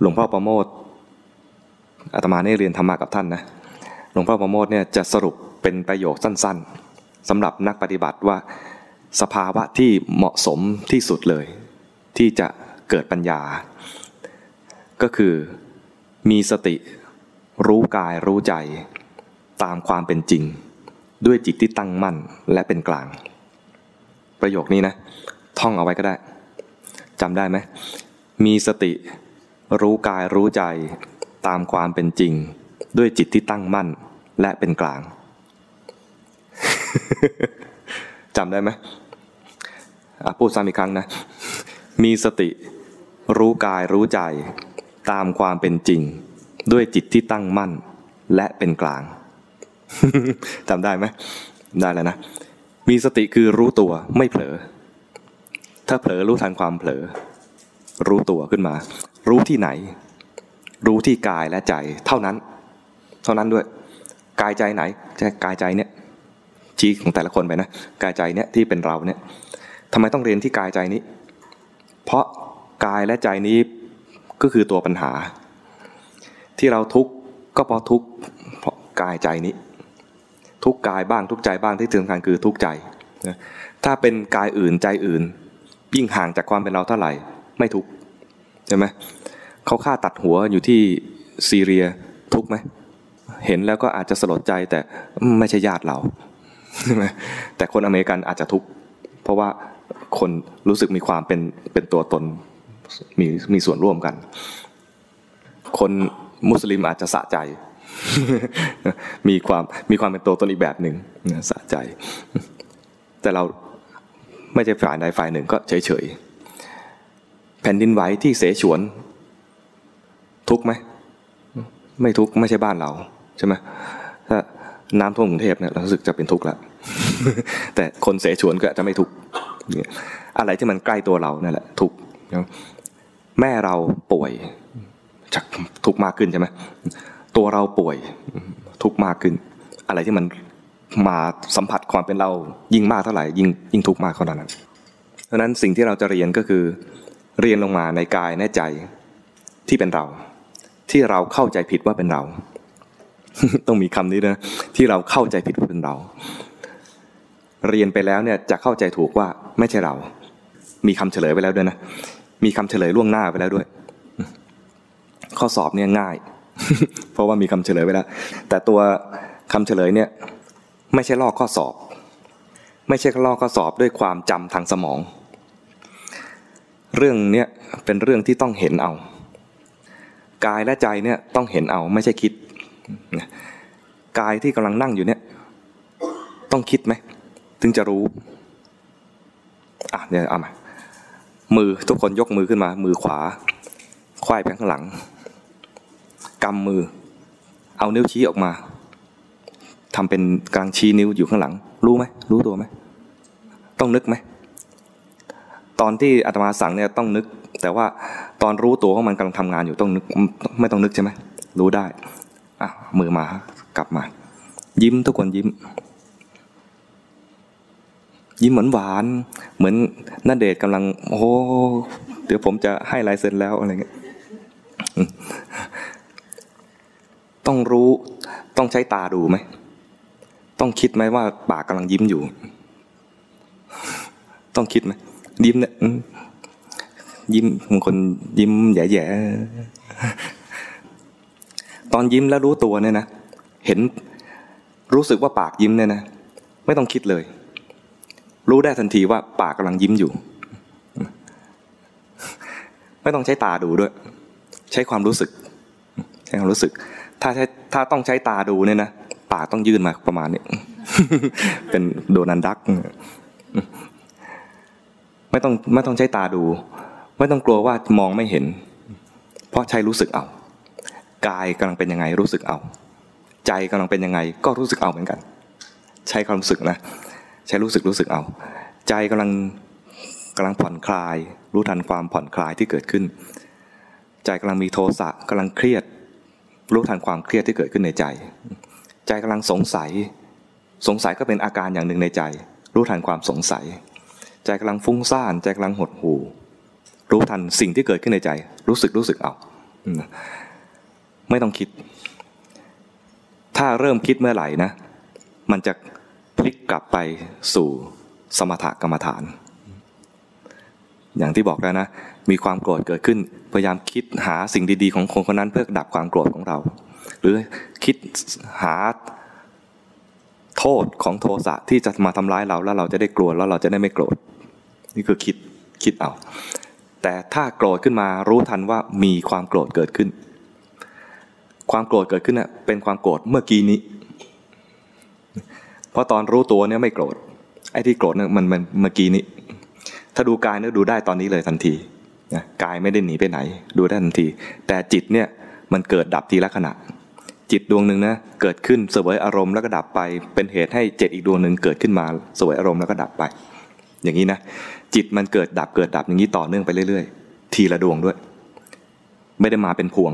หลวงพ่อประโมทอาตมาเนี่ยเรียนธรรมะกับท่านนะหลวงพ่อประโมทเนี่ยจะสรุปเป็นประโยคสั้นๆสำหรับนักปฏิบัติว่าสภาวะที่เหมาะสมที่สุดเลย ที่จะเกิดปัญญา ก็คือมีสติรู้กายรู้ใจตามความเป็นจริง ด้วยจิตที่ตั้งมั่นและเป็นกลาง ประโยคนี้นะ ท่องเอาไว้ก็ได้จำได้ไหมมีสติ รู้กายรู้ใจตามความเป็นจริง ด้วยจิตที่ตั้งมั่นและเป็นกลางจำได้ไหมพูดซ้ำอีกครั้งนะ มีสติ รู้กายรู้ใจ ตามความเป็นจริง ด้วยจิตที่ตั้งมั่น และเป็นกลางจำได้ไหมได้แล้วนะ มีสติคือรู้ตัวไม่เผลอ ถ้าเผลอรู้ทันความเผลอ รู้ตัวขึ้นมา รู้ที่ไหน รู้ที่กายและใจเท่านั้น เท่านั้นด้วย กายใจไหนใช่กายใจเนี่ยชี้ของแต่ละคนไปนะกายใจเนี่ยที่เป็นเราเนี่ยทำไมต้องเรียนที่กายใจนี้ เพราะกายและใจนี้ก็คือตัวปัญหา ที่เราทุกข์ก็เพราะทุกข์เพราะกายใจนี้ ทุกกายบ้างทุกใจบ้างที่สำคัญคือทุกใจถ้าเป็นกายอื่นใจอื่น ยิ่งห่างจากความเป็นเราเท่าไหร่ ไม่ทุกข์ ใช่ไหมเขาฆ่าตัดหัวอยู่ที่ซีเรียทุกไหมเห็นแล้วก็อาจจะสลดใจแต่ไม่ใช่ญาติเราใช่ไหมแต่คนอเมริกันอาจจะทุกข์เพราะว่าคนรู้สึกมีความเป็นเป็นตัวตนมีมีส่วนร่วมกัน คนมุสลิมอาจจะสะใจ มีความมีความเป็นตัวตนอีกแบบหนึ่งสะใจ แต่เราไม่ใช่ฝ่ายใดฝ่ายหนึ่งก็เฉยเฉย แผ่นดินไหวที่เสฉวน ทุกไหม ไม่ทุกไม่ใช่บ้านเราใช่ไหมถ้าน้ำท่วมกรุงเทพเนี่ยเราสึกจะเป็นทุกข์ล้วแต่คนเสฉวนก็จะไม่ทุกข์อะไรที่มันใกล้ตัวเรานั่นแหละ ทุกข์แม่เราป่วยชักทุกข์มากขึ้นใช่ไหมตัวเราป่วยทุกข์มากขึ้น อะไรที่มันมาสัมผัสความเป็นเรายิ่งมากเท่าไหร่ยิ่งยิ่งทุกข์มากเท่านั้นเพราะนั้นสิ่งที่เราจะเรียนก็คือ เรียนลงมาในกายในใจที่เป็นเรา ที่เราเข้าใจผิดว่าเป็นเรา ต้องมีคำนี้นะที่เราเข้าใจผิดว่าเป็นเรา เรียนไปแล้วเนี่ยจะเข้าใจถูกว่าไม่ใช่เรา มีคำเฉลยไปแล้วด้วยนะมีคำเฉลยล่วงหน้าไปแล้วด้วย ข้อสอบเนี่ยง่าย เพราะว่ามีคำเฉลยไปแล้ว แต่ตัวคำเฉลยเนี่ย ไม่ใช่ลอกข้อสอบ ไม่ใช่ลอกข้อสอบด้วยความจำทางสมอง เรื่องเนี้ยเป็นเรื่องที่ต้องเห็นเอา กายและใจเนี่ยต้องเห็นเอาไม่ใช่คิด กายที่กำลังนั่งอยู่เนี่ย ต้องคิดไหม ถึงจะรู้ อะเนี่ยเอามา มือทุกคนยกมือขึ้นมา มือขวาควายไปข้างหลังกำมือ เอานิ้วชี้ออกมาทำเป็นกลางชี้นิ้วอยู่ข้างหลัง รู้ไหมรู้ตัวไหมต้องนึกไหม ตอนที่อาตมาสั่งเนี่ยต้องนึก แต่ว่าตอนรู้ตัวว่ามันกำลังทำงานอยู่ต้องนึกไม่ต้องนึกใช่ไหมรู้ได้อะมือมากลับมา ยิ้มทุกคนยิ้ม ยิ้มเหมือนหวานเหมือนนัเดชกำลัง โอ้เดี๋ยวผมจะให้ลายเซ็นแล้วอะไรเงี้ยต้องรู้ต้องใช้ตาดูไหมต้องคิดไหมว่าปากกำลังยิ้มอยู่ ต้องคิดไหม ยิ้มเนี่ยยิ้มบางคนยิ้มแย่ๆตอนยิ้มแล้วรู้ตัวเนี่ยนะเห็นรู้สึกว่าปากยิ้มเนี่ยนะไม่ต้องคิดเลย รู้ได้ทันทีว่าปากกำลังยิ้มอยู่ ไม่ต้องใช้ตาดูด้วย ใช้ความรู้สึก ใช้ความรู้สึก ถ้าใช้ถ้าต้องใช้ตาดูเนี่ยนะปากต้องยื่นมาประมาณนี้เป็นโดนันดัก ไม่ต้องไม่ต้องใช้ตาดู ไม่ต้องกลัวว่ามองไม่เห็น เพราะใช้รู้สึกเอากายกำลังเป็นยังไงรู้สึกเอา ใจกำลังเป็นยังไงก็รู้สึกเอาเหมือนกัน ใช้ความรู้สึกนะ ใช้รู้สึกรู้สึกเอา ใจกำลังกำลังผ่อนคลาย รู้ทันความผ่อนคลายที่เกิดขึ้น ใจกำลังมีโทสะกำลังเครียด รู้ทันความเครียดที่เกิดขึ้นในใจ ใจกำลังสงสัย สงสัยก็เป็นอาการอย่างหนึ่งในใจ รู้ทันความสงสัย จกำลังฟุ้งซ่านใจกำลังหดหู่รู้ทันสิ่งที่เกิดขึ้นในใจ รู้สึกรู้สึกเอาไม่ต้องคิด ถ้าเริ่มคิดเมื่อไหร่นะ มันจะพลิกกลับไปสู่สมถกรรมฐาน อย่างที่บอกแล้วนะ มีความโกรธเกิดขึ้น พยายามคิดหาสิ่งดีๆ ของคนคนนั้นเพื่อดับความโกรธของเรา หรือคิดหาโทษของโทสะที่จะมาทำร้ายเราแล้วเราจะได้กลัวแล้วเราจะได้ไม่โกรธ นี่คือคิดคิดเอา แต่ถ้าโกรธขึ้นมารู้ทันว่ามีความโกรธเกิดขึ้น ความโกรธเกิดขึ้นเน่ยเป็นความโกรธเมื่อกี้นี้ เพราะตอนรู้ตัวเนี่ยไม่โกรธไอ้ที่โกรธเนี่ยมันมันเมื่อกี้นี้ ถ้าดูกายเนี่ยดูได้ตอนนี้เลยทันทีนะกายไม่ได้หนีไปไหน ดูได้ทันที แต่จิตเนี่ยมันเกิดดับทีละขณะ จิตดวงหนึ่งนะเกิดขึ้นเสวยอารมณ์แล้วก็ดับไป เป็นเหตุให้เจตอีกดวงหนึ่งเกิดขึ้นมาเสวยอารมณ์แล้วก็ดับไป อย่างนี้นะจิตมันเกิดดับเกิดดับอย่างนี้ต่อเนื่องไปเรื่อยๆ ทีละดวงด้วย ไม่ได้มาเป็นพวง